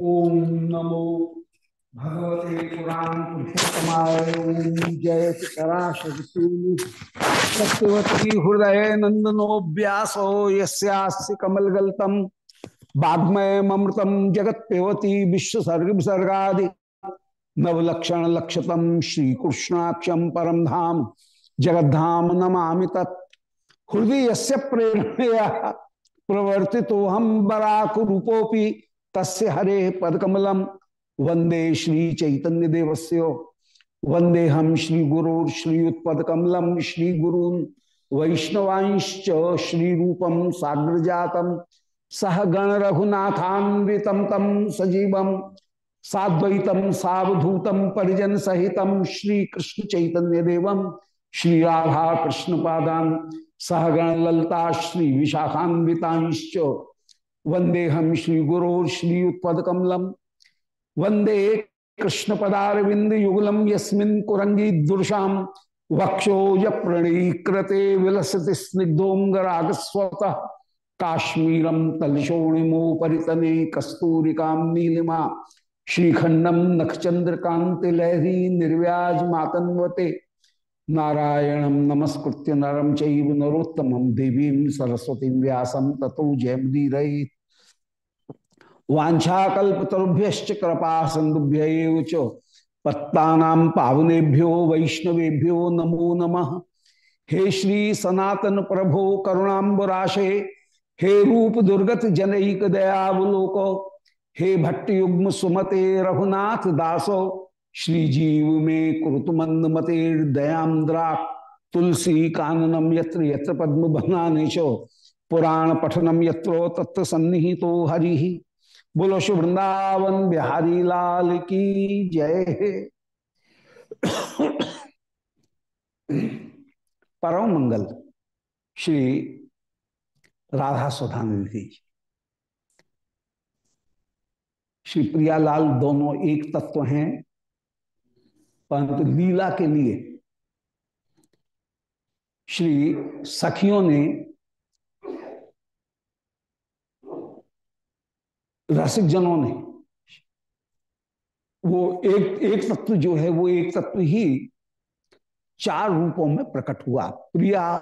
ओम नमो भगवते पुराण पुरुषोत्तमाय। ओम जय कराशूल सत्यवती हृदय नंदनो व्यासो यस्यास्य कमलगल्तम वाग्मय ममृतम जगत पेवती विश्वसर्ग विसर्गादि नवलक्षण लक्षतम श्री कृष्णाक्षम परम धाम जगद्धाम नमा तत्। हृदय से प्रेरणया प्रवर्ति हम बराक तस्य हरे पदकमलम। वंदे श्री चैतन्य देवस्य वंदे हम श्री गुरु श्रीयुत्पकमलम श्री गुरू वैष्णवांश्च श्री रूपम साग्र जातम सह गण रघुनाथान्वितम तम सजीवम। साद्वैतम सावधूतम परिजन सहितम श्री कृष्ण चैतन्य देवम श्री राधा कृष्ण पादान। सहगण ललता श्री वंदे हम श्री गुरो श्री उत्पद कमलम, वंदे कृष्ण पदारविंद युगलम यस्मिन कुरंगी दुर्शाम, वक्षो प्रणीकृते विलसति स्निग्धोंगराग स्वतः काश्मीरम तलशोणिमो परितने कस्तूरिका नीलिमा श्रीखंडम नखचंद्र कांति लहरी निर्व्याज मातन्वते नारायण नमस्कृत्य नरम चैव नरोत्तम देवी सरस्वती व्यासम तथो जयमुदीर वाछाकुभ्य कृपा सिंधुभ्य पत्ता पावनेभ्यो वैष्णवेभ्यो नमो नमः। हे श्री सनातन प्रभो करुणाबुराशे हे रूप दुर्गत जनईक दयावलोक, हे भट्ट युग्म सुमते रघुनाथ दासो, श्री जीव में कुरुत मंद मते तुलसी काननम यत्र यत्र पद्म पुराण पठनम यत्रो तत्व सन्निहितो हरि। बोलो शुभ वृंदावन बिहारी लाल की जय। परम मंगल श्री राधा सुधानिधि श्री प्रियालाल दोनों एक तत्व हैं, परंतु लीला के लिए श्री सखियों ने रसिक जनों ने। वो एक एक तत्व जो है वो एक तत्व ही चार रूपों में प्रकट हुआ प्रिया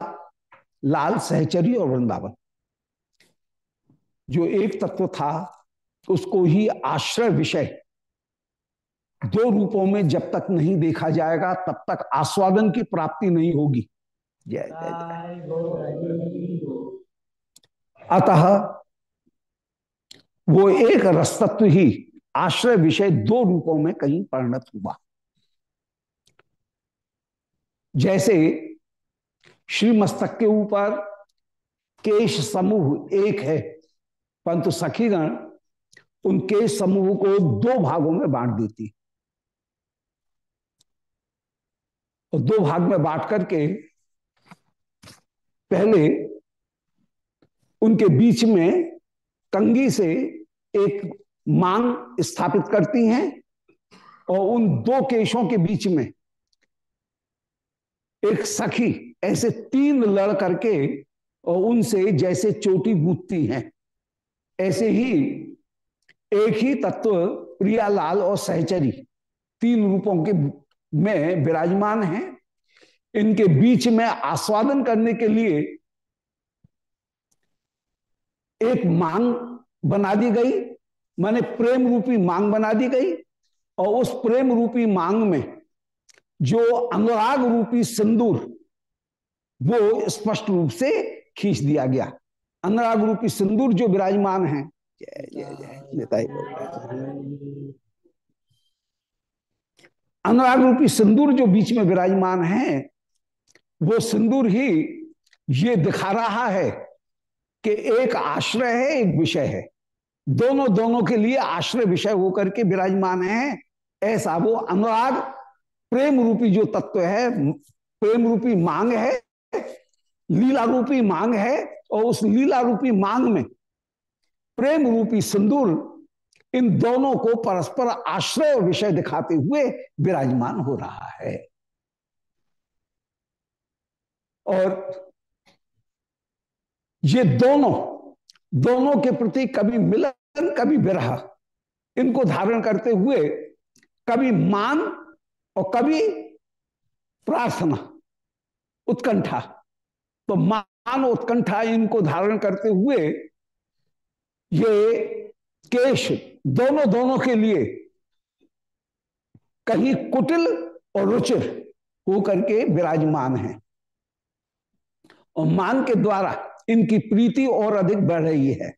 लाल सहचरी और वृंदावन। जो एक तत्व था उसको ही आश्रय विषय। दो रूपों में जब तक नहीं देखा जाएगा तब तक आस्वादन की प्राप्ति नहीं होगी। जय जय अतः वो एक रसतत्व ही आश्रय विषय दो रूपों में कहीं परिणत हुआ। जैसे श्री मस्तक के ऊपर केश समूह एक है, परंतु सखीगण उन केश समूह को दो भागों में बांट देती और दो भाग में बांट करके पहले उनके बीच में कंगी से एक मांग स्थापित करती हैं और उन दो केशों के बीच में एक सखी, ऐसे तीन लड़ करके और उनसे जैसे चोटी गूंथती हैं। ऐसे ही एक ही तत्व प्रियालाल और सहचरी तीन रूपों के में विराजमान हैं। इनके बीच में आस्वादन करने के लिए एक मांग बना दी गई। माने प्रेम रूपी मांग बना दी गई और उस प्रेम रूपी मांग में जो अनुराग रूपी सिंदूर, वो स्पष्ट रूप से खींच दिया गया। अनुराग रूपी सिंदूर जो विराजमान है। अनुराग रूपी सिंदूर जो बीच में विराजमान है, वो सिंदूर ही ये दिखा रहा है कि एक आश्रय है, एक विषय है। दोनों दोनों के लिए आश्रय विषय होकर के विराजमान है। ऐसा वो अनुराग, प्रेम रूपी जो तत्व है, प्रेम रूपी मांग है, लीला रूपी मांग है, और उस लीला रूपी मांग में प्रेम रूपी सिंदूर, इन दोनों को परस्पर आश्रय विषय दिखाते हुए विराजमान हो रहा है। और ये दोनों दोनों के प्रति कभी मिलन, कभी विरह, इनको धारण करते हुए कभी मान और कभी प्रार्थना, उत्कंठा। तो मान उत्कंठा इनको धारण करते हुए ये केश दोनों दोनों के लिए कहीं कुटिल और रुचिर होकर के विराजमान है। और मान के द्वारा इनकी प्रीति और अधिक बढ़ रही है।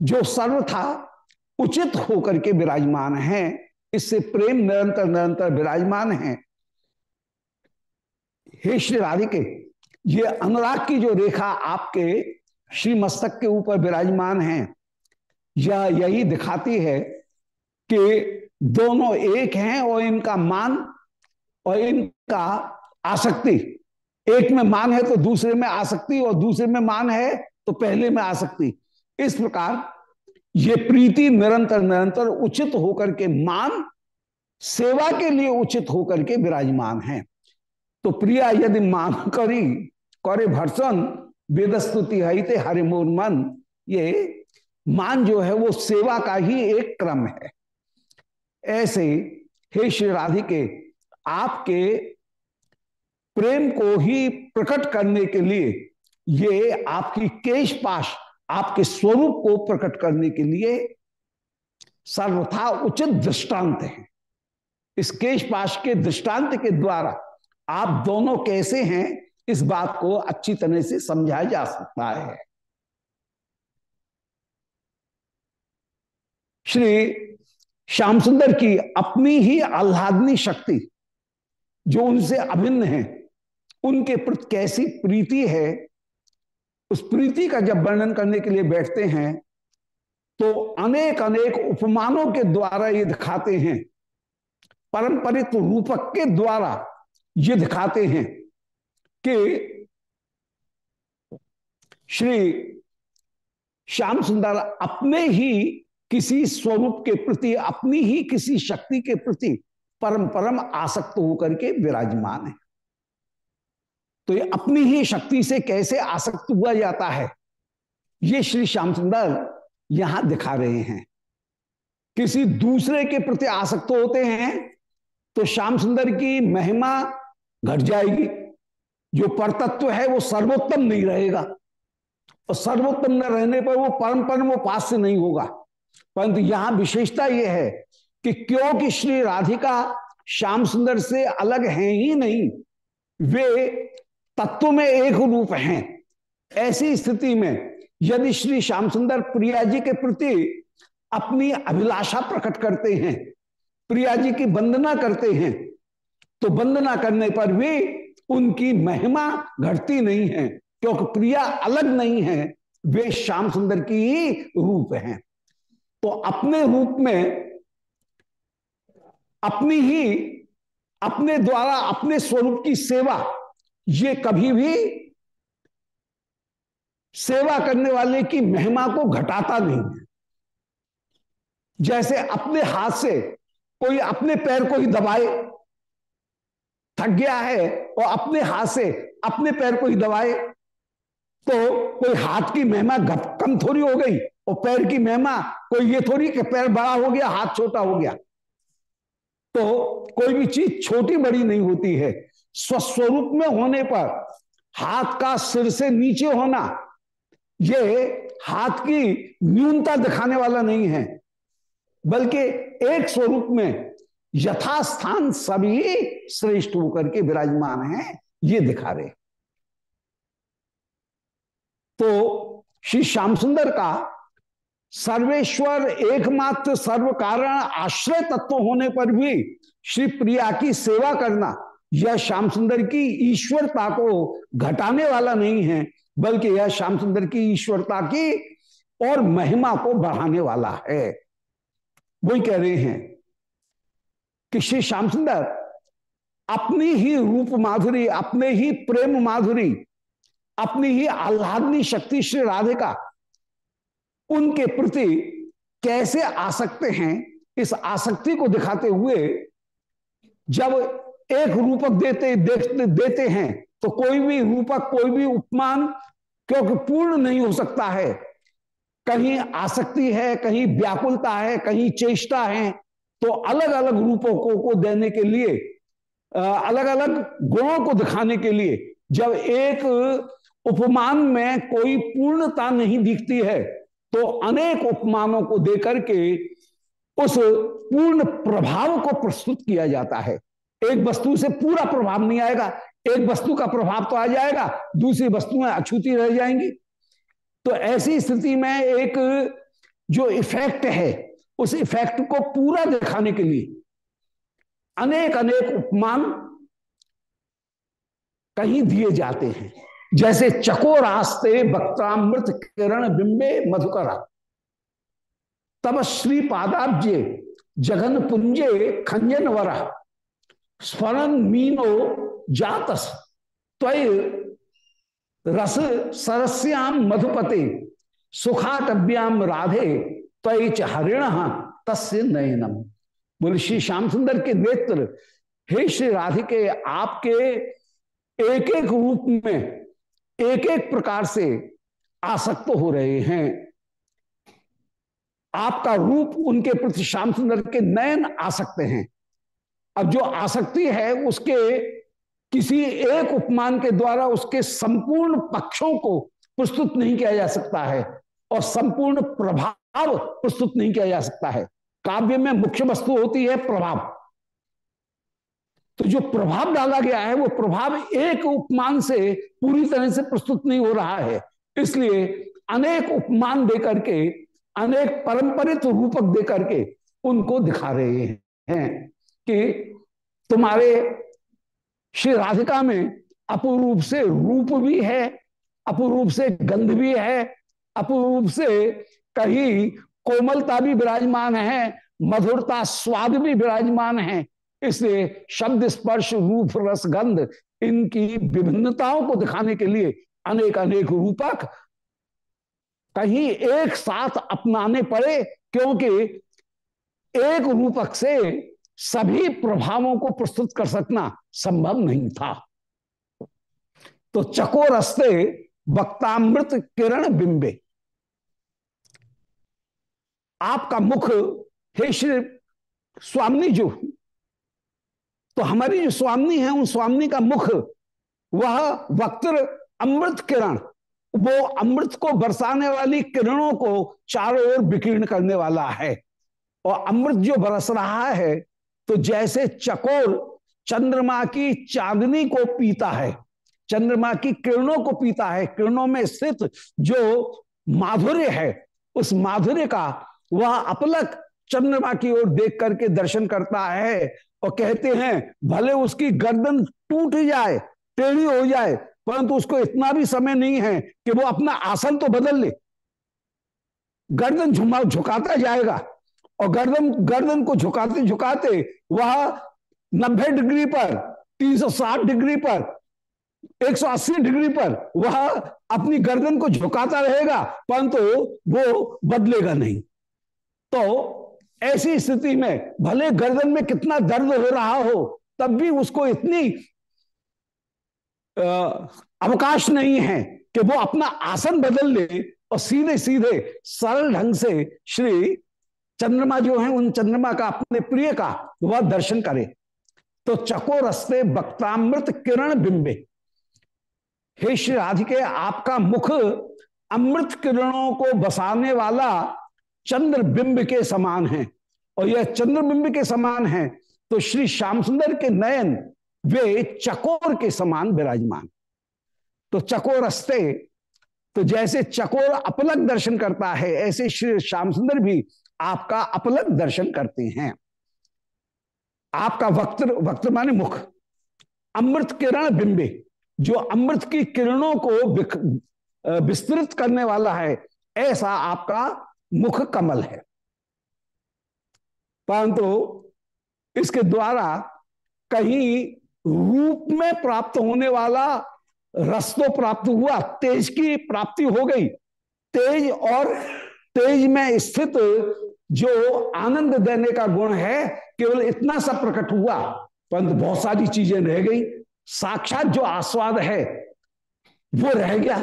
जो सर्व था उचित होकर के विराजमान है, इससे प्रेम निरंतर निरंतर विराजमान है। हे श्री राधिके, ये अनुराग की जो रेखा आपके श्री मस्तक के ऊपर विराजमान है, यह यही दिखाती है कि दोनों एक हैं और इनका मान और इनका आसक्ति एक में मान है तो दूसरे में आ सकती और दूसरे में मान है तो पहले में आ सकती इस प्रकार ये प्रीति निरंतर निरंतर उचित होकर के मान, सेवा के लिए उचित होकर के विराजमान है। तो प्रिया यदि मान करी, करे भर्सन, वेदस्तुति हईते हरि मोर मन, ये मान जो है वो सेवा का ही एक क्रम है। ऐसे, हे श्री राधिके, आपके प्रेम को ही प्रकट करने के लिए ये आपकी केश पाश, आपके स्वरूप को प्रकट करने के लिए सर्वथा उचित दृष्टांत है। इस केश पाश के दृष्टांत के द्वारा आप दोनों कैसे हैं, इस बात को अच्छी तरह से समझाया जा सकता है। श्री श्याम सुंदर की अपनी ही आह्लादनी शक्ति, जो उनसे अभिन्न है उनके प्रति कैसी प्रीति है, उस प्रीति का जब वर्णन करने के लिए बैठते हैं तो अनेक अनेक उपमानों के द्वारा ये दिखाते हैं परंपरित रूपक के द्वारा ये दिखाते हैं कि श्री श्याम सुंदर अपने ही किसी स्वरूप के प्रति, अपनी ही किसी शक्ति के प्रति परम परम आसक्त होकर के विराजमान है। तो ये अपनी ही शक्ति से कैसे आसक्त हुआ जाता है? ये श्री श्याम सुंदर यहाँ दिखा रहे हैं। किसी दूसरे के प्रति आसक्त होते हैं तो श्याम सुंदर की महिमा घट जाएगी। जो परतत्व है, वो सर्वोत्तम नहीं रहेगा। और सर्वोत्तम न रहने पर वो परम परम वो पास से नहीं होगा। परंतु यहाँ विशेषता यह है कि क्योंकि श्री राधिका श्याम सुंदर से अलग हैं ही नहीं, वे तत्व में एक रूप हैं। ऐसी स्थिति में यदि श्री श्याम सुंदर प्रिया जी के प्रति अपनी अभिलाषा प्रकट करते हैं, प्रिया जी की वंदना करते हैं तो वंदना करने पर भी उनकी महिमा घटती नहीं है, क्योंकि प्रिया अलग नहीं है, वे श्याम सुंदर की ही रूप हैं। तो अपने रूप में अपनी ही, अपने द्वारा, अपने स्वरूप की सेवा ये कभी भी सेवा करने वाले की महिमा को घटाता नहीं है। जैसे अपने हाथ से कोई अपने पैर को ही दबाए, थक गया है और अपने हाथ से अपने पैर को ही दबाए तो कोई हाथ की महिमा कम थोड़ी हो गई और पैर की महिमा कोई ये थोड़ी कि पैर बड़ा हो गया, हाथ छोटा हो गया। तो कोई भी चीज़ छोटी बड़ी नहीं होती है। स्वस्वरूप में होने पर हाथ का सिर से नीचे होना, ये हाथ की न्यूनता दिखाने वाला नहीं है, बल्कि एक स्वरूप में यथास्थान सभी श्रेष्ठ होकर के विराजमान हैं, ये दिखा रहे तो श्री श्याम सुंदर का सर्वेश्वर एकमात्र सर्व कारण आश्रय तत्व होने पर भी श्री प्रिया की सेवा करना यह श्याम सुंदर की ईश्वरता को घटाने वाला नहीं है, बल्कि यह श्याम सुंदर की ईश्वरता की और महिमा को बढ़ाने वाला है। वही कह रहे हैं कि श्री श्याम सुंदर, अपनी ही रूप माधुरी, अपने ही प्रेम माधुरी, अपनी ही आह्लादनी शक्ति श्री राधिका उनके प्रति कैसे आ सकते हैं, इस आसक्ति को दिखाते हुए जब एक रूपक देते देखते देते हैं तो कोई भी रूपक कोई भी उपमान क्योंकि पूर्ण नहीं हो सकता है। कहीं आसक्ति है कहीं व्याकुलता है कहीं चेष्टा है तो अलग अलग रूपों को, को देने के लिए अलग अलग गुणों को दिखाने के लिए जब एक उपमान में कोई पूर्णता नहीं दिखती है तो अनेक उपमानों को देकर के उस पूर्ण प्रभाव को प्रस्तुत किया जाता है। एक वस्तु से पूरा प्रभाव नहीं आएगा। एक वस्तु का प्रभाव तो आ जाएगा, दूसरी वस्तुएँ अछूती रह जाएँगी। तो ऐसी स्थिति में एक जो इफ़ेक्ट है, उस इफ़ेक्ट को पूरा दिखाने के लिए अनेक अनेक उपमान कहीं दिए जाते हैं। जैसे चकोरास्ते वक्तामृत किरण बिंबे मधुकरा। तब श्री पादाब्जे जगन पुंजे खंजन वरा स्वरण मीनो जातस। त्वय रस सरस्याम मधुपते सुखाटव्याम राधे, त्वय च हरिण तस्य नयनम। बोले श्री श्याम सुंदर के नेत्र, हे श्री राधिके, आपके एक एक रूप में एक एक प्रकार से आसक्त हो रहे हैं। आपका रूप उनके प्रति श्याम सुंदर के नयन आ सकते हैं। अब जो आसक्ति है उसके किसी एक उपमान के द्वारा उसके संपूर्ण पक्षों को प्रस्तुत नहीं किया जा सकता है और संपूर्ण प्रभाव प्रस्तुत नहीं किया जा सकता है। काव्य में मुख्य वस्तु होती है प्रभाव। तो जो प्रभाव डाला गया है, वो प्रभाव एक उपमान से पूरी तरह से प्रस्तुत नहीं हो रहा है। इसलिए अनेक उपमान देकर के अनेक परंपरित रूपक देकर के उनको दिखा रहे हैं। कि तुम्हारे श्री राधिका में अपूर्व से रूप भी है, अपूर्व से गंध भी है, अपूर्व से कहीं कोमलता भी विराजमान है, मधुरता, स्वाद भी विराजमान है। इसलिए शब्द स्पर्श, रूप, रस, गंध, इनकी विभिन्नताओं को दिखाने के लिए अनेक अनेक रूपक कहीं एक साथ अपनाने पड़े, क्योंकि एक रूपक से सभी प्रभावों को प्रस्तुत कर सकना संभव नहीं था। तो चकोरस्ते वक्तामृत किरण बिंबे। आपका मुख, हे श्री स्वामी जो तो हमारी जो स्वामी है, उन स्वामी का मुख, वह वक्त्र अमृत किरण, वो अमृत को बरसाने वाली किरणों को चारों ओर विकीर्ण करने वाला है। और अमृत जो बरस रहा है तो जैसे चकोर चंद्रमा की चांदनी को पीता है, चंद्रमा की किरणों को पीता है, किरणों में स्थित जो माधुर्य है, उस माधुर्य का वह अपलक चंद्रमा की ओर देख करके दर्शन करता है और कहते हैं, भले उसकी गर्दन टूट जाए, टेढ़ी हो जाए, परंतु उसको इतना भी समय नहीं है कि वो अपना आसन तो बदल ले। गर्दन झुमा, झुकाता जाएगा। और गर्दन गर्दन को झुकाते झुकाते वह नब्बे डिग्री पर 360 डिग्री पर 180 डिग्री पर वह अपनी गर्दन को झुकाता रहेगा, परंतु वो बदलेगा नहीं। तो ऐसी स्थिति में भले गर्दन में कितना दर्द हो रहा हो, तब भी उसको इतनी अवकाश नहीं है कि वो अपना आसन बदल ले और सीधे सीधे सरल ढंग से श्री चंद्रमा जो है, उन चंद्रमा का, अपने प्रिय का, वह दर्शन करे। तो चको रस्ते वक्तामृत किरण बिंबे। हे श्री राधिके, आपका मुख अमृत किरणों को बसाने वाला चंद्र बिंब के समान है। और यह चंद्र बिंब के समान है तो श्री श्याम सुंदर के नयन, वे चकोर के समान विराजमान। तो चकोर रस्ते तो जैसे चकोर अपलक दर्शन करता है, ऐसे श्री श्याम सुंदर भी आपका अपलक दर्शन करते हैं। आपका वक्त वक्त माने मुख। अमृत किरण बिंबे, जो अमृत की किरणों को विस्तृत करने वाला है, ऐसा आपका मुख कमल है। परंतु इसके द्वारा कहीं रूप में प्राप्त होने वाला रस तो प्राप्त हुआ, तेज की प्राप्ति हो गई। तेज और तेज में स्थित जो आनंद देने का गुण है, केवल इतना सा प्रकट हुआ, परंतु बहुत सारी चीज़ें रह गई। साक्षात जो आस्वाद है, वो रह गया।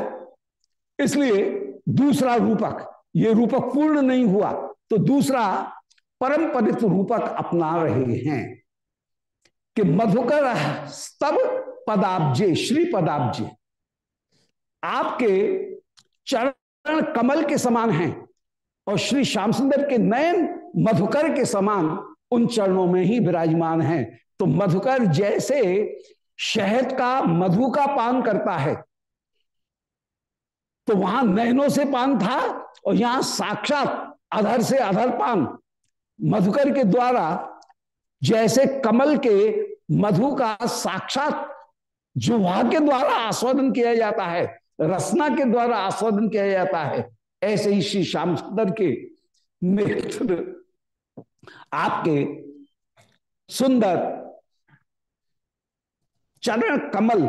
इसलिए दूसरा रूपक, ये रूपक पूर्ण नहीं हुआ तो दूसरा परंपरित रूपक अपना रहे हैं कि मधुकर स्तब पदाब्जे, श्री पदाब्जे, आपके चरण कमल के समान हैं। और श्री श्याम सुंदर के नयन मधुकर के समान उन चरणों में ही विराजमान हैं। तो मधुकर जैसे शहद का मधु का पान करता है तो वहाँ नयनों से पान था और यहाँ साक्षात अधर से अधर पान। मधुकर के द्वारा जैसे कमल के मधु का साक्षात जुहा के द्वारा आस्वादन किया जाता है, रसना के द्वारा आस्वादन किया जाता है ऐसे ही श्री श्याम सुंदर के नेत्र आपके सुंदर चरण कमल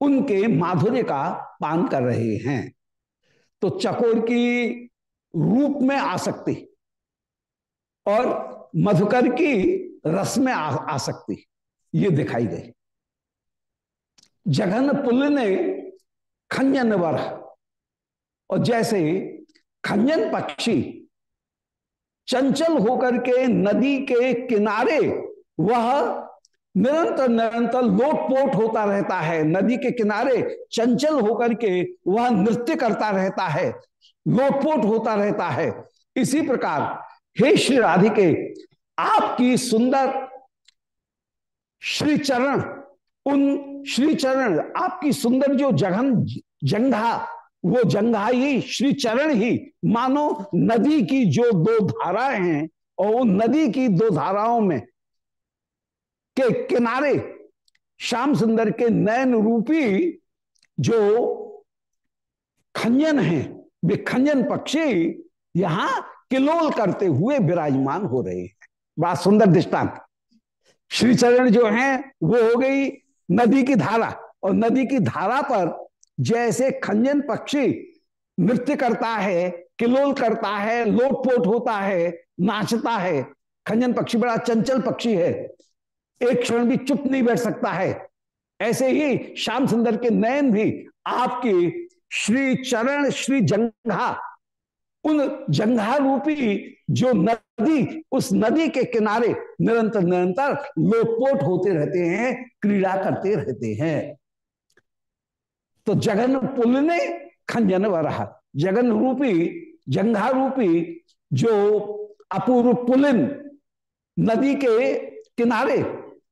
उनके माधुर्य का पान कर रहे हैं। तो चकोर की रूप में आ सकती और मधुकर की रस में आ, आ सकती ये दिखाई गई। जघन पुल ने खंजन वर और जैसे खंजन पक्षी। चंचल होकर के नदी के किनारे वह निरंतर निरंतर लोटपोट होता रहता है। नदी के किनारे चंचल होकर के वह नृत्य करता रहता है, लोटपोट होता रहता है। इसी प्रकार, हे श्री राधिके, आपकी सुंदर श्री चरण उन श्री चरण आपकी सुंदर जो जघन जंघा वो जंघा ही, श्री चरण ही। मानो नदी की जो दो धाराएँ हैं और उन नदी की दो धाराओं में के किनारे श्याम सुंदर के नयन रूपी जो खंजन है, वे खंजन पक्षी यहाँ किलोल करते हुए विराजमान हो रहे हैं। बड़ा सुंदर दृष्टांत। श्रीचरण जो है, वो हो गई नदी की धारा और नदी की धारा पर जैसे खंजन पक्षी नृत्य करता है, किलोल करता है, लोटपोट होता है, नाचता है। खंजन पक्षी बड़ा चंचल पक्षी है। एक क्षण भी चुप नहीं बैठ सकता है। ऐसे ही श्याम सुंदर के नयन भी आपकी श्री चरण, श्री जंघा, उन जंघा रूपी जो नदी, उस नदी के किनारे निरंतर निरंतर लोटपोट होते रहते हैं, क्रीड़ा करते रहते हैं। तो जगन पुल ने खंजन रहा जगन रूपी, जंघा रूपी जो अपूर्व पुलिन नदी के किनारे,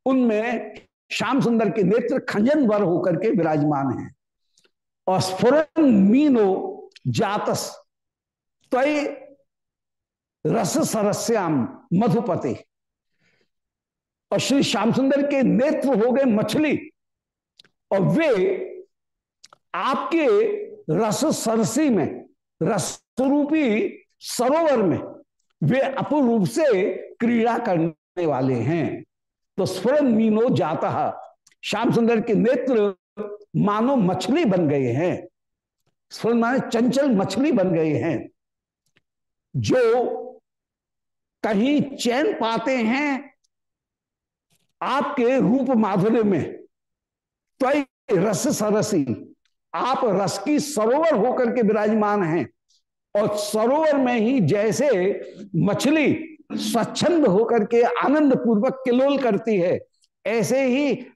उनमें श्याम सुंदर के नेत्र खंजन वर होकर के विराजमान हैं। और स्फुरन मीनो जातस तय रस सरस्याम मधुपति। और श्री श्याम सुंदर के नेत्र हो गए मछली, और वे आपके रस सरसी में, रस रूपी सरोवर में वे अपूर्व से क्रीड़ा करने वाले हैं। तो स्वर्ण मीनो जाता, श्याम सुंदर के नेत्र मानो मछली बन गए हैं। स्वर्ण माने चंचल मछली बन गए हैं। जो कहीं चैन पाते हैं, आपके रूप माधुर्य में तो रस सरसी आप रस की सरोवर होकर के विराजमान हैं। और सरोवर में ही जैसे मछली स्वच्छंद होकर के आनंद पूर्वक किलोल करती है, ऐसे ही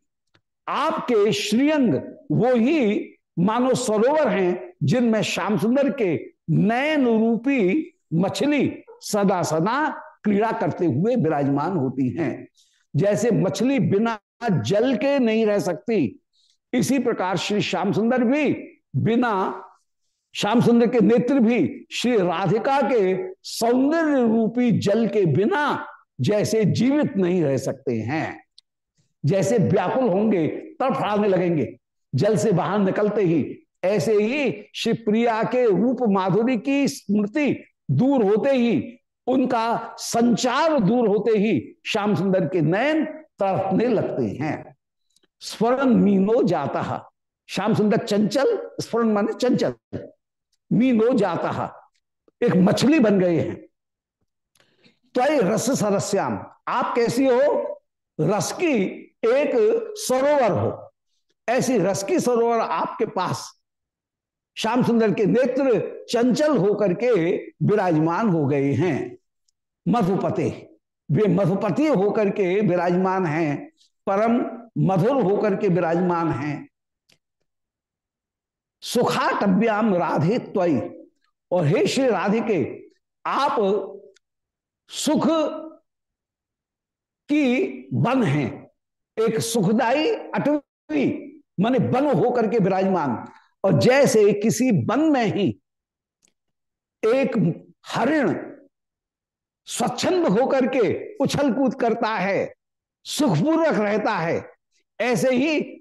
आपके श्रीअंग वो ही मानो सरोवर हैं जिनमें श्याम सुंदर के नयन रूपी मछली सदा सदा क्रीड़ा करते हुए विराजमान होती हैं। जैसे मछली बिना जल के नहीं रह सकती इसी प्रकार श्री श्याम सुंदर भी बिना श्याम सुंदर के नेत्र भी श्री राधिका के सौंदर्य रूपी जल के बिना जैसे जीवित नहीं रह सकते हैं। जैसे व्याकुल होंगे तड़फड़ाने लगेंगे, जल से बाहर निकलते ही। ऐसे ही श्री प्रिया के रूप माधुरी की स्मृति दूर होते ही, उनका संचार दूर होते ही श्याम सुंदर के नयन तड़पने लगते हैं। स्वर्ण मीनो जाता। श्याम सुंदर चंचल, स्वर्ण माने चंचल। मीनो जाता। एक मछली बन गए हैं। तो रस सरस्याम। आप कैसी हो? रस की एक सरोवर हो। ऐसी रस की सरोवर आपके पास। श्याम सुंदर के नेत्र चंचल होकर के विराजमान हो गए हैं। मधुपति। वे मधुपति होकर के विराजमान हैं। परम मधुर होकर के विराजमान हैं। सुखाटव्याम राधे त्वई और हे श्री राधे के, आप सुख की बन हैं। एक सुखदाई अटवी, माने बन होकर के विराजमान। और जैसे किसी वन में ही एक हरिण स्वच्छंद होकर के उछल कूद करता है सुखपूर्वक रहता है। ऐसे ही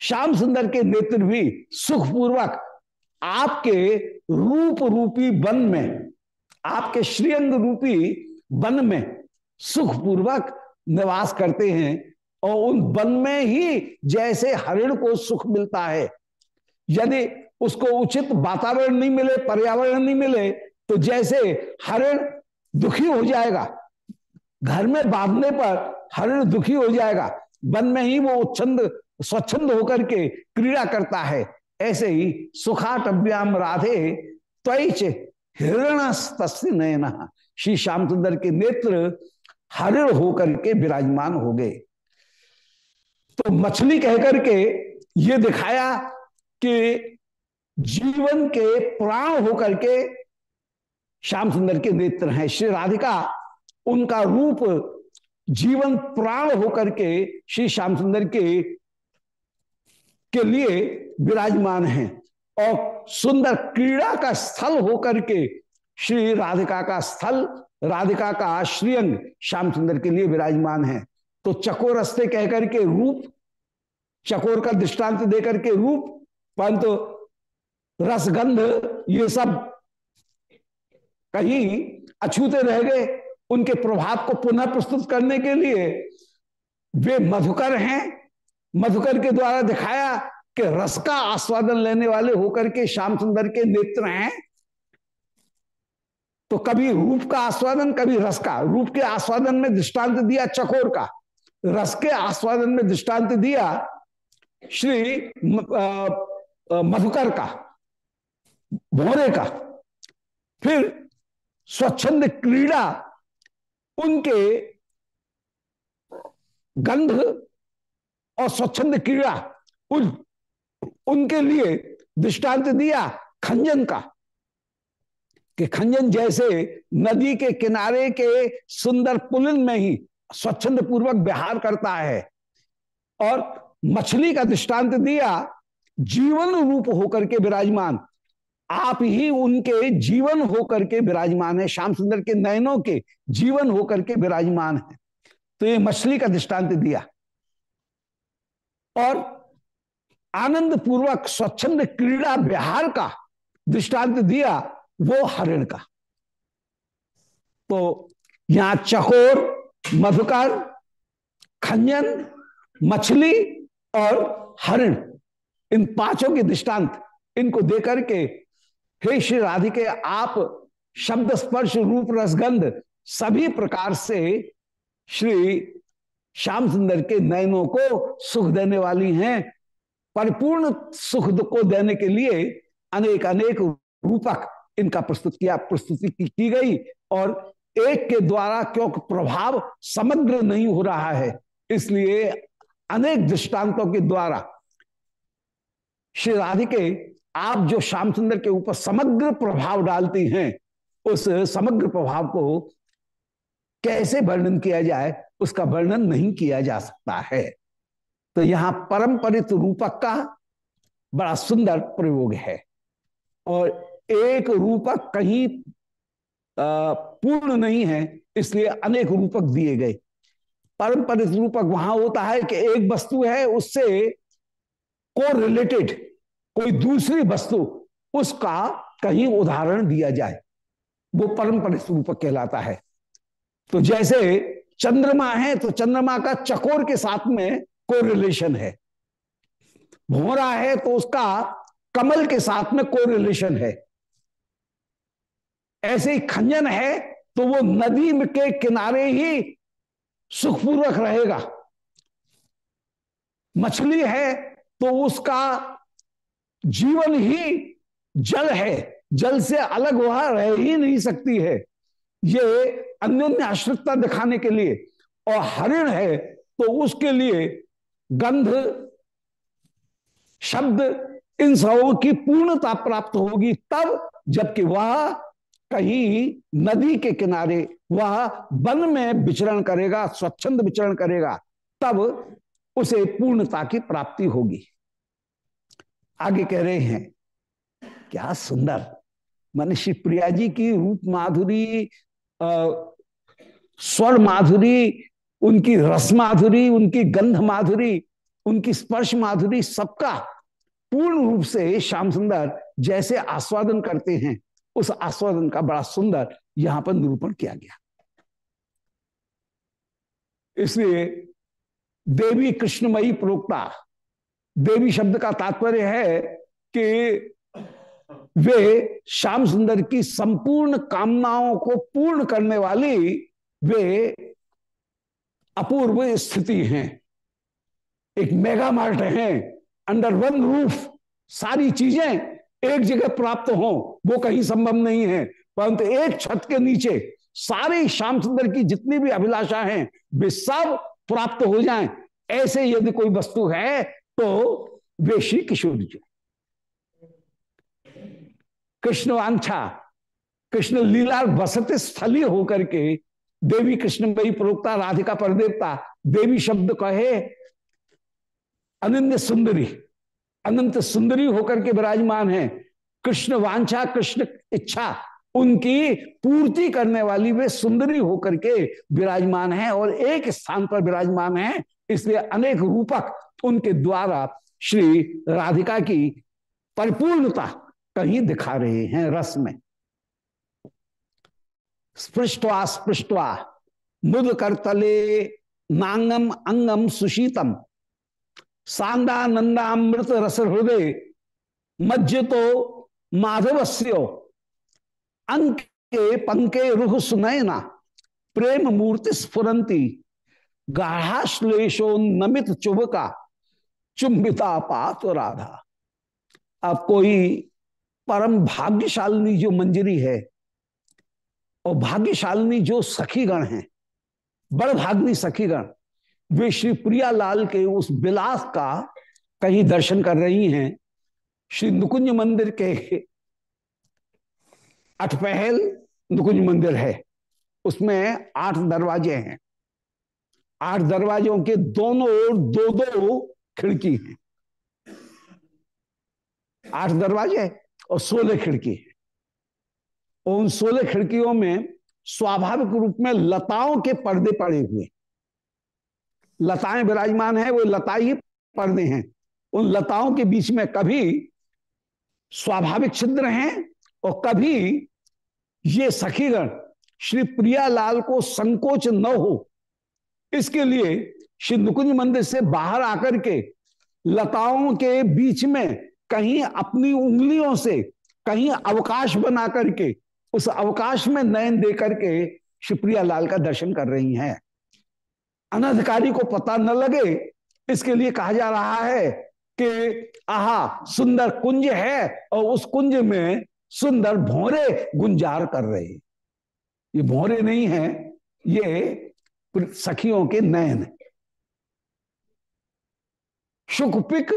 श्याम सुंदर के नेत्र भी सुखपूर्वक आपके रूप रूपी वन में, आपके श्रीअंग रूपी वन में सुखपूर्वक निवास करते हैं और उन वन में ही जैसे हरिण को सुख मिलता है। यदि उसको उचित वातावरण नहीं मिले, पर्यावरण नहीं मिले तो जैसे हरिण दुखी हो जाएगा घर में बांधने पर हरिण दुखी हो जाएगा। वन में ही वो उच्छंद, स्वच्छंद होकर के क्रीड़ा करता है। ऐसे ही सुखाटव्याम राधे त्वच हिरण नयन। श्री श्याम सुंदर के नेत्र हरिण होकर के विराजमान हो गए। तो मछली कहकर के ये दिखाया कि जीवन के प्राण होकर के श्याम सुंदर के नेत्र हैं। श्री राधिका उनका रूप जीवन प्राण होकर के श्री श्याम सुंदर के के लिए विराजमान हैं और सुंदर क्रीड़ा का स्थल होकर के श्री राधिका का स्थल, राधिका का श्रीअंग श्याम सुंदर के लिए विराजमान है। तो चकोर रस्ते कहकर के रूप, चकोर का दृष्टांत देकर के रूप, परंतु रसगंध ये सब कहीं अछूते रह गए। उनके प्रभाव को पुनः प्रस्तुत करने के लिए वे मधुकर हैं। मधुकर के द्वारा दिखाया कि रस का आस्वादन लेने वाले होकर के श्याम सुंदर के नेत्र हैं। तो कभी रूप का आस्वादन, कभी रस का। रूप के आस्वादन में दृष्टांत दिया चकोर का। रस के आस्वादन में दृष्टांत दिया श्री मधुकर का, भोरे का। फिर स्वच्छंद क्रीड़ा उनके गंध और स्वच्छंद क्रीड़ा उन, उनके लिए दृष्टांत दिया खंजन का, कि खंजन जैसे नदी के किनारे के सुंदर पुलिन में ही स्वच्छंद पूर्वक विहार करता है। और मछली का दृष्टांत दिया जीवन रूप होकर के विराजमान आप ही उनके जीवन होकर के विराजमान है। श्याम सुंदर के नयनों के जीवन होकर के विराजमान है। तो ये मछली का दृष्टांत दिया। और आनंद पूर्वक स्वच्छंद क्रीड़ा विहार का दृष्टांत दिया वो हरिण का। तो यहाँ चकोर, मधुकर, खंजन, मछली और हरिण, इन पाँचों के दृष्टांत इनको देकर के हे श्री राधिके आप शब्द स्पर्श रूप रसगंध सभी प्रकार से श्री श्याम सुंदर के नयनों को सुख देने वाली हैं। परिपूर्ण सुख को देने के लिए अनेक अनेक रूपक इनका प्रस्तुत किया प्रस्तुति की, की गई और एक के द्वारा क्योंकि प्रभाव समग्र नहीं हो रहा है इसलिए अनेक दृष्टांतों के द्वारा श्री राधिके आप जो श्याम सुंदर के ऊपर समग्र प्रभाव डालती हैं, उस समग्र प्रभाव को कैसे वर्णन किया जाए, उसका वर्णन नहीं किया जा सकता है। तो यहाँ परंपरित रूपक का बड़ा सुंदर प्रयोग है। और एक रूपक कहीं पूर्ण नहीं है, इसलिए अनेक रूपक दिए गए। परंपरित रूपक वहाँ होता है कि एक वस्तु है, उससे को रिलेटेड कोई दूसरी वस्तु उसका कहीं उदाहरण दिया जाए, वो परंपरित रूपक कहलाता है। तो जैसे चंद्रमा है तो चंद्रमा का चकोर के साथ में को रिलेशन है। भोरा है तो उसका कमल के साथ में को रिलेशन है। ऐसे ही खंजन है तो वो नदी के किनारे ही सुखपूर्वक रहेगा। मछली है तो उसका जीवन ही जल है, जल से अलग वह रह ही नहीं सकती है। ये अन्योन्य आश्रितता दिखाने के लिए। और हरिण है तो उसके लिए गंध, शब्द, इन सबों की पूर्णता प्राप्त होगी तब, जबकि वह कहीं नदी के किनारे, वह वन में विचरण करेगा, स्वच्छंद विचरण करेगा, तब उसे पूर्णता की प्राप्ति होगी। आगे कह रहे हैं, क्या सुंदर। मान श्री प्रिया जी की रूप माधुरी स्वर माधुरी, उनकी रस माधुरी, उनकी गंध माधुरी, उनकी स्पर्श माधुरी, सबका पूर्ण रूप से श्याम सुंदर जैसे आस्वादन करते हैं, उस आस्वादन का बड़ा सुंदर यहाँ पर निरूपण किया गया। इसलिए देवी कृष्णमयी प्रोक्ता देवी शब्द का तात्पर्य है कि वे श्याम सुंदर की संपूर्ण कामनाओं को पूर्ण करने वाली वे अपूर्व स्थिति हैं। एक मेगा मार्ट है, अंडर वन रूफ, सारी चीज़ें एक जगह प्राप्त हो, वो कहीं संभव नहीं है। परंतु एक छत के नीचे सारे श्याम सुंदर की जितनी भी अभिलाषा हैं, वे सब प्राप्त हो जाएँ। ऐसे यदि कोई वस्तु है तो वे श्री किशोर जी। कृष्ण वांछा कृष्ण लीला बसत स्थली होकर के देवी कृष्ण मई प्रोक्ता राधिका परदेवता, देवी शब्द कहे अनंत सुंदरी अनंत सुंदरी होकर के विराजमान है। कृष्ण वांछा, कृष्ण इच्छा, उनकी पूर्ति करने वाली वे सुंदरी होकर के विराजमान है और एक स्थान पर विराजमान है, इसलिए अनेक रूपक उनके द्वारा श्री राधिका की परिपूर्णता कहीं दिखा रहे हैं रस में। स्पृष्टवा स्पृष्टवा मुद करतले नांगम अंगम सुशीतम सांदानंदामृत रस हृदय मज्ज तो माधवस्यो, अंके पंके रुह सुनयना, प्रेम मूर्ति स्फुरंती गाढ़ाश्लेषो नमित चुबका चुंबिता पात राधा। अब कोई परम भाग्यशालिनी जो मंजरी है और भाग्यशालिनी जो सखीगण है बड़ भाग्नी सखीगण, वे श्री प्रियालाल के उस विलास का कहीं दर्शन कर रही हैं, श्री नुकुंज मंदिर के अठपहल नुकुंज मंदिर है, उसमें आठ दरवाजे हैं। आठ दरवाजों के दोनों ओर दो दो खिड़की। हैं आठ दरवाजे और सोलह खिड़की। है उन सोलह खिड़कियों में स्वाभाविक रूप में लताओं के पर्दे पड़े हुए। लताएँ विराजमान है, वो लता ही पर्दे हैं। उन लताओं के बीच में कभी स्वाभाविक छिद्र हैं और कभी ये सखीगण श्री प्रियालाल को संकोच न हो। इसके लिए नुकुंज मंदिर से बाहर आकर के लताओं के बीच में कहीं अपनी उंगलियों से कहीं अवकाश बना करके, उस अवकाश में नयन दे करके शिवप्रिया लाल का दर्शन कर रही हैं। अनधिकारी को पता न लगे, इसके लिए कहा जा रहा है कि, आहा, सुंदर कुंज है और उस कुंज में सुंदर भोरे गुंजार कर रहे ये भोरे नहीं है, ये सखियों के नयन। शुकपिक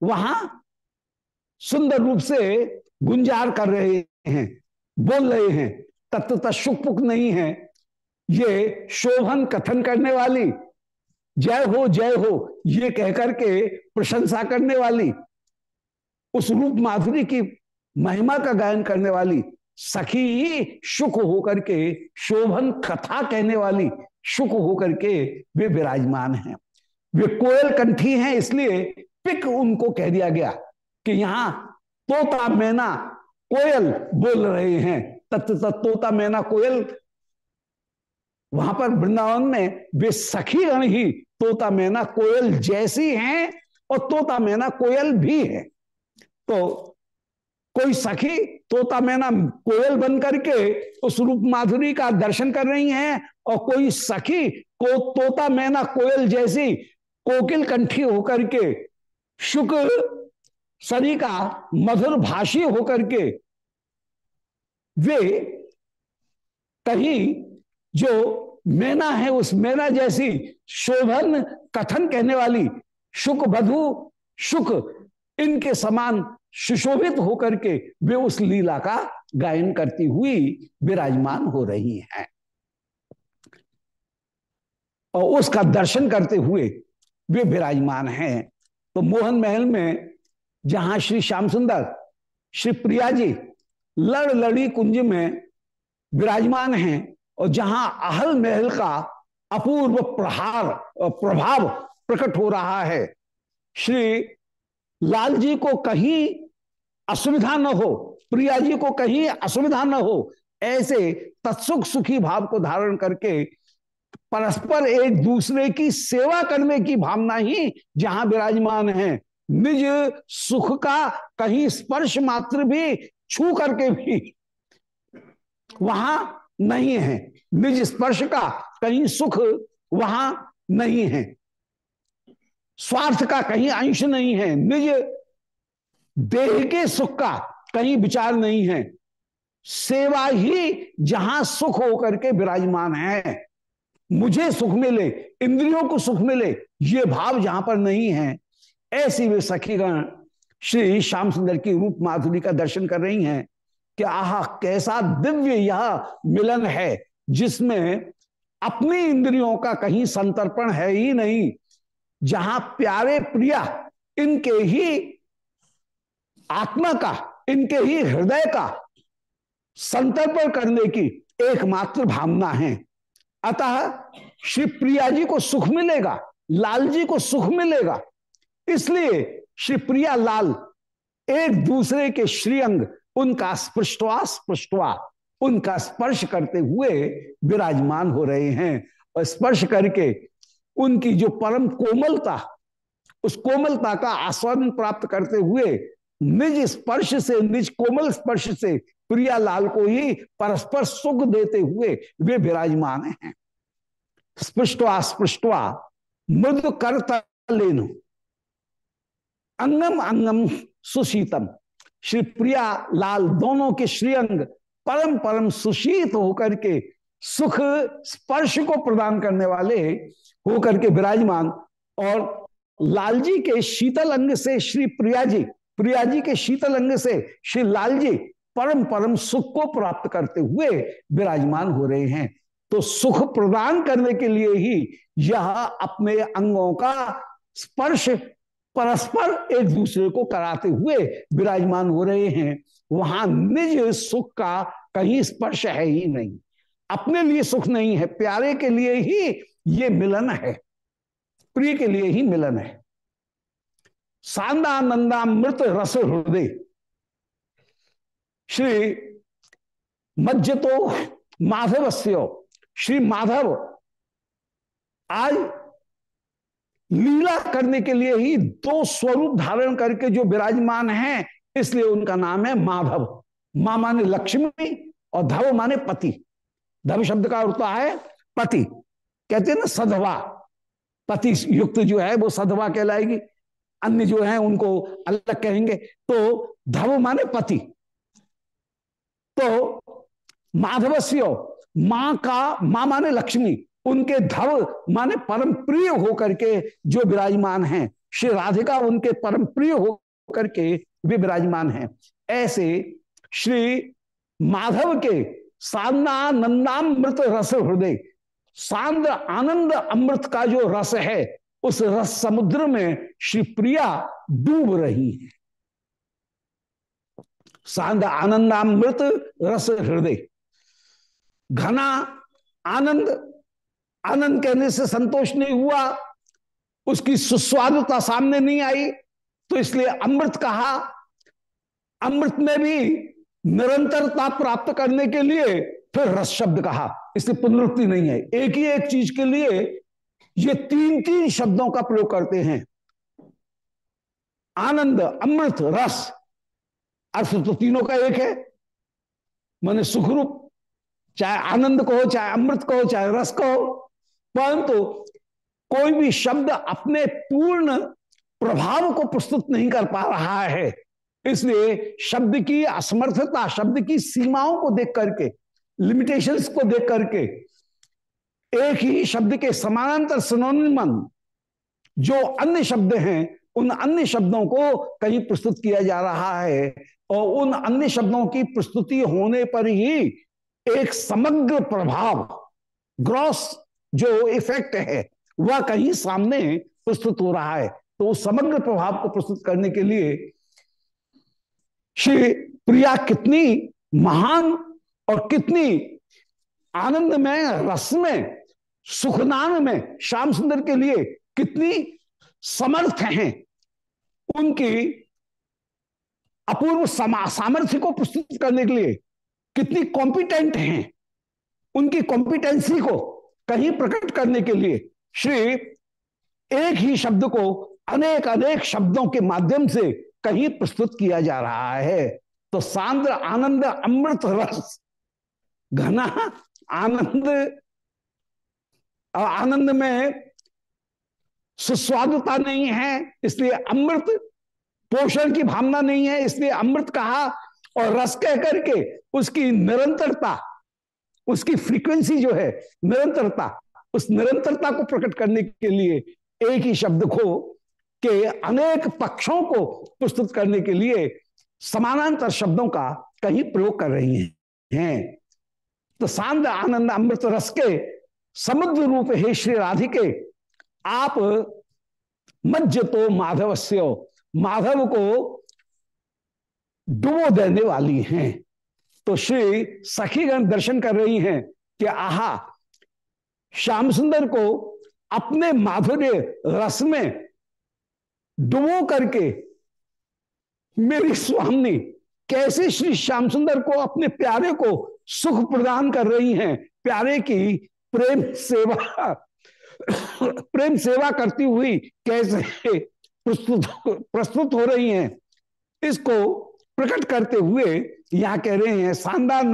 वहाँ सुंदर रूप से गुंजार कर रहे हैं, बोल रहे हैं तत्वता शुकपुक नहीं है। ये शोभन कथन करने वाली, जय हो जय हो, ये कहकर के प्रशंसा करने वाली, उस रूप माधुरी की महिमा का गायन करने वाली, सखी सुख होकर के शोभन कथा कहने वाली सुख होकर के वे विराजमान हैं। वे कोयल कंठी हैं, इसलिए पिक उनको कह दिया गया कि यहाँ तोता मैना कोयल बोल रहे हैं। तत्व तोता मैना कोयल। वहाँ पर वृंदावन में वे सखी गण ही तोता मैना कोयल जैसी हैं और तोता मैना कोयल भी है। तो कोई सखी तोता मैना कोयल बन करके उस रूप माधुरी का दर्शन कर रही हैं और कोई सखी को तोता मैना कोयल जैसी कोकिल कंठी होकर के शुक्र सभी का मधुर भाषी होकर के, वे कहीं जो मैना है उस मैना जैसी शोभन कथन कहने वाली शुक बधु, शुक इनके समान सुशोभित होकर के वे उस लीला का गायन करती हुई विराजमान हो रही हैं। और उसका दर्शन करते हुए वे विराजमान हैं। तो मोहन महल में जहाँ श्री श्याम सुंदर, श्री प्रिया जी लड़ लड़ी कुंज में विराजमान हैं और जहाँ अहल महल का अपूर्व प्रहार, प्रभाव प्रकट हो रहा है। श्री लाल जी को कहीं असुविधा न हो, प्रिया जी को कहीं असुविधा न हो, ऐसे तत्सुख सुखी भाव को धारण करके परस्पर एक दूसरे की सेवा करने की भावना ही जहाँ विराजमान है। निज सुख का कहीं स्पर्श मात्र भी छू करके भी वहाँ नहीं है। निज स्पर्श का कहीं सुख वहाँ नहीं है। स्वार्थ का कहीं अंश नहीं है। निज देह के सुख का कहीं विचार नहीं है। सेवा ही जहाँ सुख होकर के विराजमान है। मुझे सुख मिले, इंद्रियों को सुख मिले, ये भाव जहाँ पर नहीं है। ऐसी वे सखीगण श्री श्याम सुंदर की रूप माधुरी का दर्शन कर रही हैं कि आह, कैसा दिव्य यह मिलन है, जिसमें अपनी इंद्रियों का कहीं संतर्पण है ही नहीं, जहाँ प्यारे प्रिया इनके ही आत्मा का, इनके ही हृदय का संतर्पण करने की एकमात्र भावना है। अतः श्री प्रिया जी को सुख मिलेगा, लाल जी को सुख मिलेगा। इसलिए श्री प्रिया लाल एक दूसरे के श्रीअंग, उनका स्पृष्टवा स्पृष्टवा, उनका स्पर्श करते हुए विराजमान हो रहे हैं। और स्पर्श करके उनकी जो परम कोमलता, उस कोमलता का आस्वादन प्राप्त करते हुए निज स्पर्श से, निज कोमल स्पर्श से प्रिया लाल को ही परस्पर सुख देते हुए वे विराजमान हैं। स्पृष्टवा स्पृष्टवा, मृद कर लेनु। अंगम अंगम, सुशीतम। श्री प्रिया लाल दोनों के श्रीअंग परम परम सुशीत होकर के सुख, स्पर्श को प्रदान करने वाले होकर के विराजमान। और लाल जी के शीतल अंग से श्री प्रिया जी प्रिया जी के शीतल अंग से श्री लाल जी परम परम सुख को प्राप्त करते हुए विराजमान हो रहे हैं। तो सुख प्रदान करने के लिए ही यह अपने अंगों का स्पर्श परस्पर एक दूसरे को कराते हुए विराजमान हो रहे हैं। वहाँ निज सुख का कहीं स्पर्श है ही नहीं। अपने लिए सुख नहीं है, प्यारे के लिए ही ये मिलन है। प्रिय के लिए ही मिलन है। सांदानंदा मृत रस हृदय। श्री मज्ज तो माधवस्य, श्री माधव, आज लीला करने के लिए ही दो स्वरूप धारण करके जो विराजमान हैं, इसलिए उनका नाम है माधव। माँ माने लक्ष्मी और धव माने पति। धव शब्द का अर्थ है पति। कहते हैं ना, सधवा। पति युक्त जो है, वो सधवा कहलाएगी। अन्य जो है उनको अलग कहेंगे तो धव माने पति। तो माधवस्य, माँ का, माँ माने लक्ष्मी, उनके धव माने परम प्रिय होकर के जो विराजमान हैं। श्री राधिका उनके परम प्रिय होकर के विराजमान हैं। ऐसे श्री माधव के सांदानंदामृत रस हृदय सांद्र आनंद अमृत का जो रस है उस रस समुद्र में श्री प्रिया डूब रही है। सांद आनंदामृत रस हृदय। घना आनंद आनंद कहने से संतोष नहीं हुआ। उसकी सुस्वादुता सामने नहीं आई तो इसलिए अमृत कहा। अमृत में भी निरंतरता प्राप्त करने के लिए फिर रस शब्द कहा। इसलिए पुनरुक्ति नहीं है एक ही एक चीज़ के लिए ये तीन तीन शब्दों का प्रयोग करते हैं। आनंद, अमृत, रस। अर्थ तो तीनों का एक है। माने सुखरूप, चाहे आनंद कहो चाहे अमृत कहो चाहे रस कहो परंतु कोई भी शब्द अपने पूर्ण प्रभाव को प्रस्तुत नहीं कर पा रहा है। इसलिए शब्द की असमर्थता, शब्द की सीमाओं को देख करके लिमिटेशंस को देख करके एक ही शब्द के समानांतर सिनोनिमन जो अन्य शब्द हैं, उन अन्य शब्दों को कहीं प्रस्तुत किया जा रहा है और उन अन्य शब्दों की प्रस्तुति होने पर ही एक समग्र प्रभाव ग्रॉस जो इफ़ेक्ट है, वह कहीं सामने प्रस्तुत हो रहा है। तो उस समग्र प्रभाव को प्रस्तुत करने के लिए श्री प्रिया कितनी महान और कितनी आनंद में रस में सुखनान में श्याम सुंदर के लिए कितनी समर्थ हैं। उनकी अपूर्व सामर्थ्य को प्रस्तुत करने के लिए कितनी कॉम्पिटेंट हैं। उनकी कॉम्पिटेंसी को कहीं प्रकट करने के लिए श्री एक ही शब्द को अनेक अनेक शब्दों के माध्यम से कहीं प्रस्तुत किया जा रहा है। तो सांद्र आनंद अमृत रस, घना आनंद आनंद में सुस्वादुता नहीं है, इसलिए अमृत पोषण की भावना नहीं है, इसलिए अमृत कहा और रस कह करके उसकी निरंतरता, उसकी फ्रीक्वेंसी जो है, निरंतरता, उस निरंतरता को प्रकट करने के लिए एक ही शब्द को के अनेक पक्षों को प्रस्तुत करने के लिए समानांतर शब्दों का कहीं प्रयोग कर रही हैं। तो सांद आनंद अमृत रस के समुद्र रूप हे श्री राधिके, आप मज्ज तो माधव माधव को डुबो देने वाली हैं। तो श्री सखीगण दर्शन कर रही हैं कि आहा, श्याम सुंदर को अपने माधुर्य रस में डुबो करके मेरी स्वामी कैसे श्री श्याम सुंदर को अपने प्यारे को सुख प्रदान कर रही हैं? प्यारे की प्रेम सेवा प्रेम सेवा करती हुई कैसे प्रस्तुत प्रस्तुत हो रही हैं, इसको प्रकट करते हुए यहाँ कह रहे हैं शानदार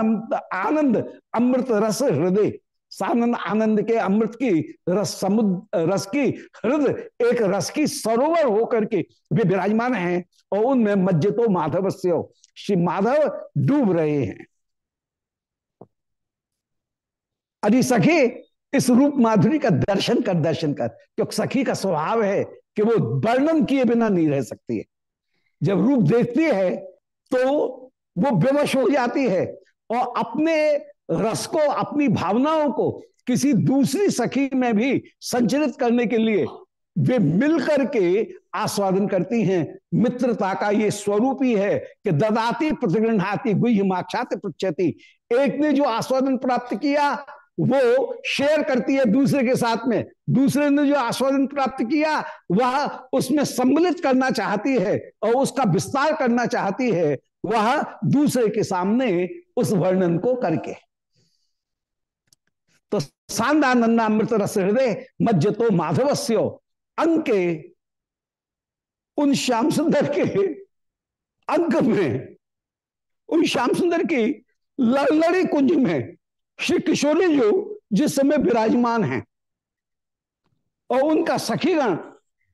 आनंद, अमृत रस हृदय। सानंद आनंद के अमृत की रस समुद्र रस की हृदय, एक रस की सरोवर होकर के वे विराजमान हैं और उनमें मज्ज तो माधव से श्री माधव डूब रहे हैं। अरे सखी इस रूप माधुरी का दर्शन कर दर्शन कर। क्योंकि सखी का स्वभाव है कि वो वर्णन किए बिना नहीं रह सकती है। जब रूप देखती है तो वो विवश हो जाती है और अपने रस को, अपनी भावनाओं को किसी दूसरी सखी में भी संचरित करने के लिए वे मिलकर के आस्वादन करती हैं। मित्रता का ये स्वरूप ही है कि ददाती प्रतिगृहाती गुह माक्षात पृछती एक ने जो आस्वादन प्राप्त किया वो शेयर करती है दूसरे के साथ में। दूसरे ने जो आस्वादन प्राप्त किया, वह उसमें सम्मिलित करना चाहती है और उसका विस्तार करना चाहती है, वह दूसरे के सामने उस वर्णन को करके। तो सांदानंदा अमृत रस हृदय मज्ज तो माधवस्यो अंके उन श्याम सुंदर के अंक में, उन श्याम सुंदर की लड़लड़ी कुंज में श्री किशोरी जो जिस समय विराजमान हैं और उनका सखीगण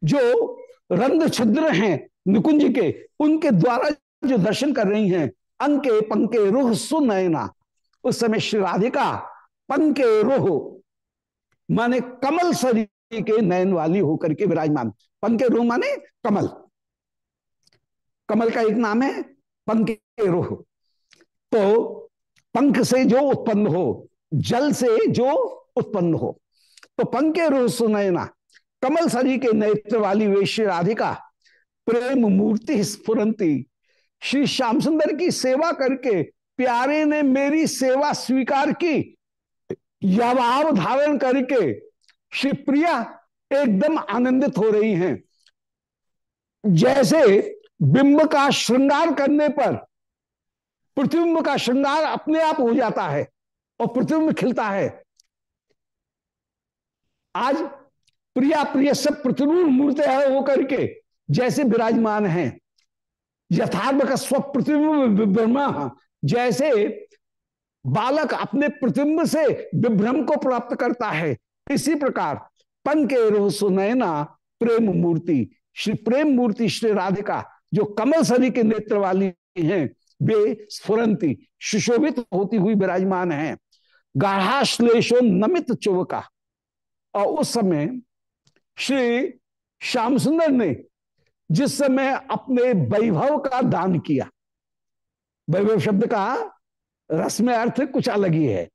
जो रंग छिद्र हैं निकुंज के, उनके द्वारा जो दर्शन कर रही हैं, अंके पंके रुह सुनयना। उस समय श्री राधिका, पंके रोह, माने कमल सरी के नयन वाली होकर के विराजमान। पंके रोह माने कमल। कमल का एक नाम है, पंके रोह। तो पंख से जो उत्पन्न हो, जल से जो उत्पन्न हो। तो पंखे रोह सुनयना कमल सरी के नेत्र वाली वे श्री राधिका, प्रेम मूर्ति स्फुरंती, श्री श्याम सुंदर की सेवा करके, प्यारे ने मेरी सेवा स्वीकार की, यवाव धारण करके, श्री प्रिया एकदम आनंदित हो रही हैं। जैसे बिंब का श्रृंगार करने पर प्रतिबिंब का श्रृंगार अपने आप हो जाता है और प्रतिबिंब खिलता है। आज प्रिया प्रिय सब प्रतिरूप मूर्ति होकर के जैसे विराजमान हैं। यथार्थ का स्वप्रतिबिंब जैसे बालक अपने प्रतिबिंब से विभ्रम को प्राप्त करता है। इसी प्रकार पन के रोह सुनैना प्रेम मूर्ति, श्री प्रेम मूर्ति श्री राधिका, जो कमल सरी के नेत्र वाली हैं वे स्फुरंती, सुशोभित होती हुई विराजमान है। गाढ़ाश्लेषो नमित चुवका। और उस समय श्री श्याम सुंदर ने जिस समय अपने वैभव का दान किया, वैभव शब्द का रस में अर्थ कुछ अलग ही है।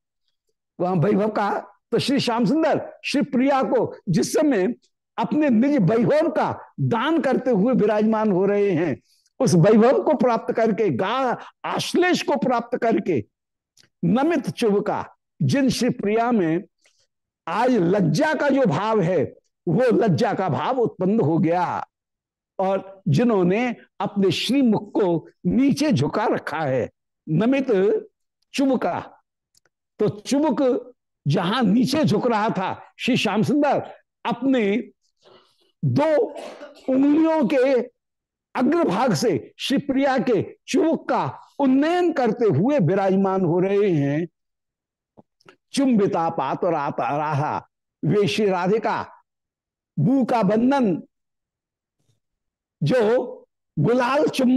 वहाँ वैभव का तो श्री श्याम सुंदर, श्री प्रिया को जिस समय अपने निज वैभव का दान करते हुए विराजमान हो रहे हैं उस वैभव को प्राप्त करके, गा, आश्लेष को प्राप्त करके, नमित चुभका, जिन श्री प्रिया में आज लज्जा का जो भाव है, वो लज्जा का भाव उत्पन्न हो गया। और जिन्होंने अपने श्रीमुख को नीचे झुका रखा है, नमित चुबका तो चुबक जहाँ नीचे झुक रहा था, श्री श्याम सुंदर, अपने दो उंगलियों के अग्रभाग से श्री प्रिया के चुबक का उन्नयन करते हुए विराजमान हो रहे हैं। चुंबिता पात और राधा वे श्री राधिका, बू का बंधन, जो गुलाल चुम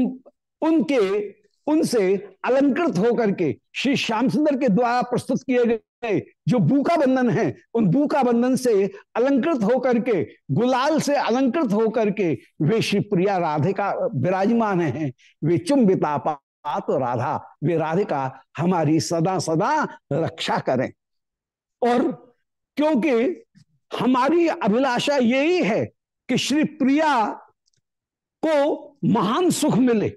उनके उनसे अलंकृत होकर के श्री श्याम सुंदर के द्वारा प्रस्तुत किए गए जो बूका बंधन है, उन बूका बंधन से अलंकृत होकर के, गुलाल से अलंकृत होकर के वे श्री प्रिया राधिका विराजमान हैं। वे चुंबिता पात राधा, वे राधिका हमारी सदा सदा रक्षा करें। और क्योंकि हमारी अभिलाषा यही है कि श्री प्रिया को महान सुख मिले,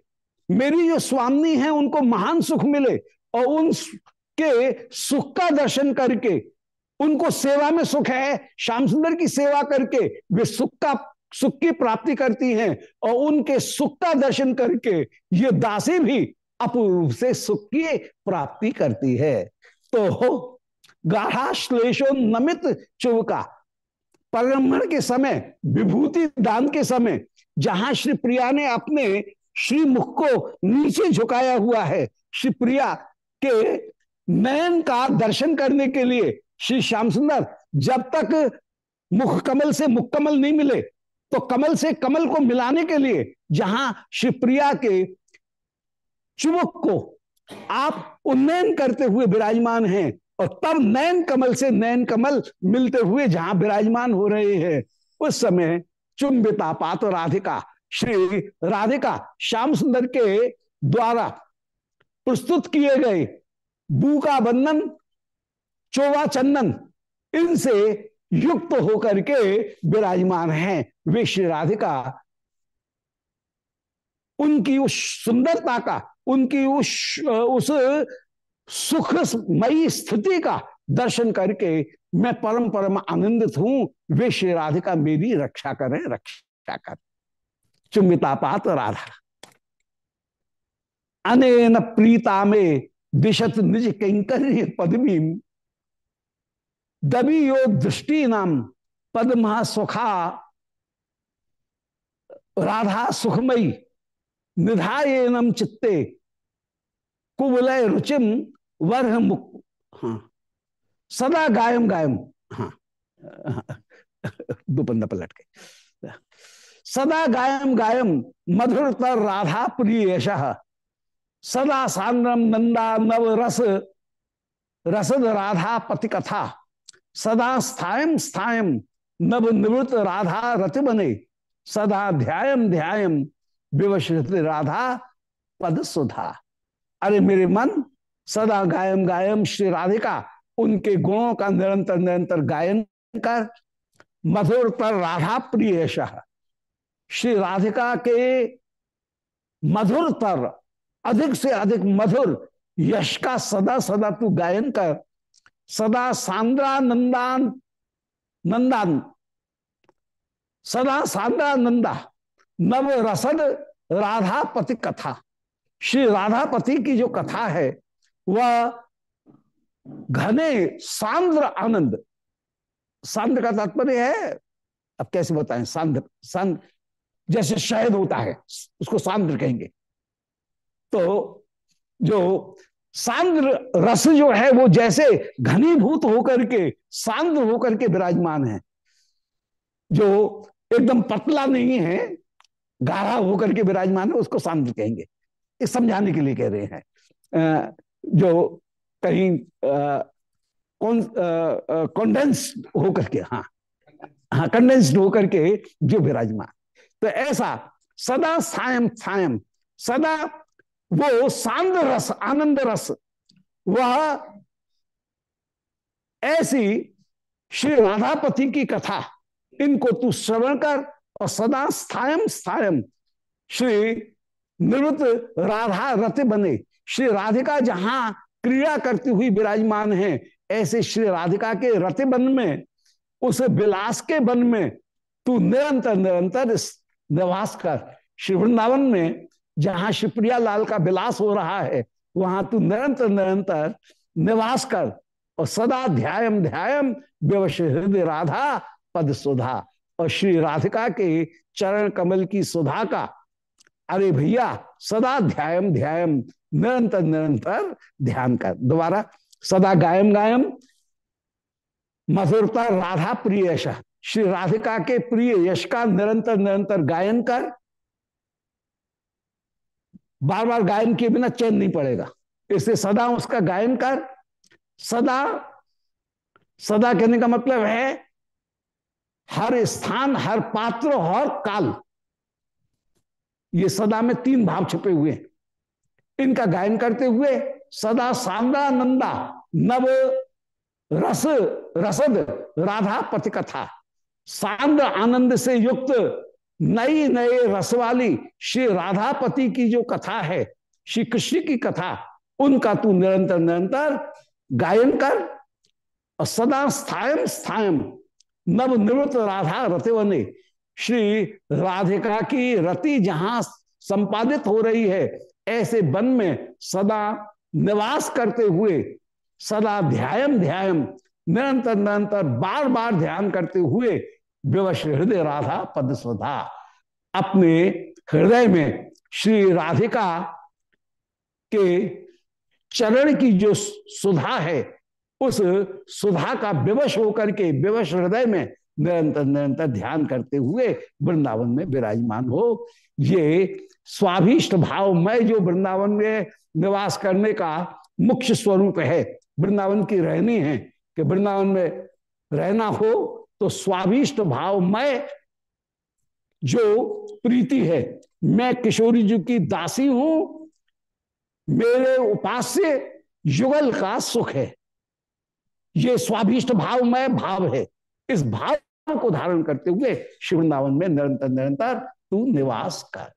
मेरी जो स्वामी है, उनको महान सुख मिले और उन के सुख का दर्शन करके, उनको सेवा में सुख है, श्याम सुंदर की सेवा करके वे सुख का, सुख की प्राप्ति करती हैं और उनके सुख का दर्शन करके ये दासी भी अपूर्व से सुख की प्राप्ति करती है। तो गाढ़ाश्लेषो नमित चुवका। परम्भण के समय, विभूति दान के समय, जहाँ श्री प्रिया ने अपने श्री मुख को नीचे झुकाया हुआ है, श्री प्रिया के नयन का दर्शन करने के लिए श्री श्याम सुंदर, जब तक मुख कमल से मुख कमल नहीं मिले तो कमल से कमल को मिलाने के लिए जहाँ श्री प्रिया के चुबक को आप उन्नयन करते हुए विराजमान हैं, और तब नयन कमल से नयन कमल मिलते हुए जहाँ विराजमान हो रहे हैं, उस समय चुंबिता पात राधिका, श्री राधिका श्याम सुंदर के द्वारा प्रस्तुत किए गए बू का बंधन चोवा चंदन इनसे युक्त होकर के विराजमान हैं वे श्री राधिका। उनकी उस सुंदरता का, उनकी उस उस सुखमयी स्थिति का दर्शन करके मैं परम परम आनंदित हूँ। वे श्री राधिका मेरी रक्षा करें, रक्षा कर। चुमिता पात राधा। अनेन प्रीता में दिशत निज किंकर पदवी दबी यो दृष्टि नाम, पद्मा सुखा, राधा सुखमयी निधाएनम चित्ते, कुबलय रुचिम, वर्ह मुख हाँ सदा गायम गायम। हाँ दो पंदा पलट के। सदा गायम गायम मधुरतर राधा प्रिय सदा सांद्रम नंदा नव रस, रसद राधा पति कथा सदा स्थायम स्थायम नव निवृत राधा रति बने सदा ध्यायम ध्यायम विवश राधा पद सुधा अरे मेरे मन, सदा गायम गायम श्री राधिका, उनके गुणों का निरंतर निरंतर गायन कर। मधुर पर राधा प्रिय श्री राधिका के मधुर तर अधिक से अधिक मधुर यश का सदा सदा तू गायन कर। सदा सांद्रा नंदान नंदान। सदा सांद्रा नंदा। नव रसद राधापति कथा। श्री राधापति की जो कथा है, वह घने सांद्र आनंद। सांद्र का तात्पर्य है, अब कैसे बताएँ? सांद्र सांद्र जैसे शहद होता है, उसको सांद्र कहेंगे। तो जो सांद्र रस जो है, वो जैसे घनीभूत होकर के, सांद्र होकर के विराजमान है। जो एकदम पतला नहीं है, गाढ़ा होकर के विराजमान है, उसको सांद्र कहेंगे। इस समझाने के लिए कह रहे हैं। जो कहीं कॉन्डेंस होकर के हाँ हाँ कंडेंस्ड होकर के जो विराजमान। तो ऐसा सदा सायम सायम सदा वो सांद रस आनंद रस वह ऐसी श्री राधापति की कथा, इनको तू श्रवण कर और सदा स्थायम स्थायम श्री निवृत्त राधा रथ बने। श्री राधिका जहाँ क्रीड़ा करती हुई विराजमान है, ऐसे श्री राधिका के रथ बन में, उस विलास के बन में तू निरंतर निरंतर निवास कर। श्री वृंदावन में जहाँ शिवप्रिया लाल का विलास हो रहा है, वहाँ तू निरंतर निरंतर निवास कर और सदा ध्यायम ध्यायम व्यवश हृदय राधा पद सुधा। और श्री राधिका के चरण कमल की सुधा का, अरे भैया, सदा ध्यायम ध्यायम निरंतर निरंतर ध्यान कर। दोबारा, सदा गायम गायम, मधुरता राधा प्रिय यश। श्री राधिका के प्रिय यश का निरंतर निरंतर गायन कर बार बार गायन के बिना चैन नहीं पड़ेगा। इससे सदा उसका गायन कर, सदा सदा कहने का मतलब है, हर स्थान, हर पात्र, हर काल, ये सदा में तीन भाव छुपे हुए हैं। इनका गायन करते हुए सदा सांदा नंदा नव रस, रसद, राधा पति कथा सांद्र आनंद से युक्त नई नए रस वाली श्री राधापति की जो कथा है, श्री कृष्ण की कथा, उनका तू निरंतर निरंतर गायन कर और सदा स्थायम स्थायम नव निवृत्त राधा रतिवने, श्री राधिका की रति जहाँ संपादित हो रही है, ऐसे वन में सदा निवास करते हुए, सदा ध्यायम ध्यायम निरंतर निरंतर बार बार ध्यान करते हुए विवश हृदय राधा पद सुधा अपने हृदय में श्री राधिका के चरण की जो सुधा है, उस सुधा का विवश होकर के विवश हृदय में निरंतर निरंतर ध्यान करते हुए वृंदावन में विराजमान हो। ये स्वाभिष्ट भाव में जो वृंदावन में निवास करने का मुख्य स्वरूप है, वृंदावन की रहनी है कि वृंदावन में रहना हो तो स्वाभिष्ट भाव में जो प्रीति है, मैं किशोरी जी की दासी हूँ, मेरे उपास्य युगल का सुख है। ये स्वाभिष्ट भाव में भाव है। इस भाव को धारण करते हुए शिव वृंदावन में निरंतर निरंतर तू निवास कर।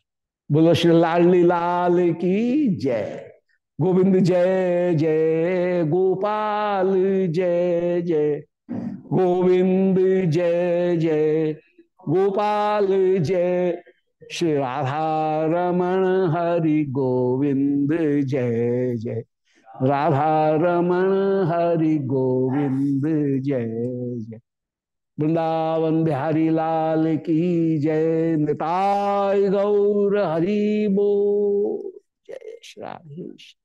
बोलो, श्री लाली लाल की जय। गोविंद जय जय, गोपाल जय जय। गोविंद जय जय। गोपाल जय। श्री राधा रमण हरि गोविंद जय जय। राधा रमण हरि गोविंद जय जय। वृंदावन बिहारी लाल की जय। निताय गौर हरि बो जय श्री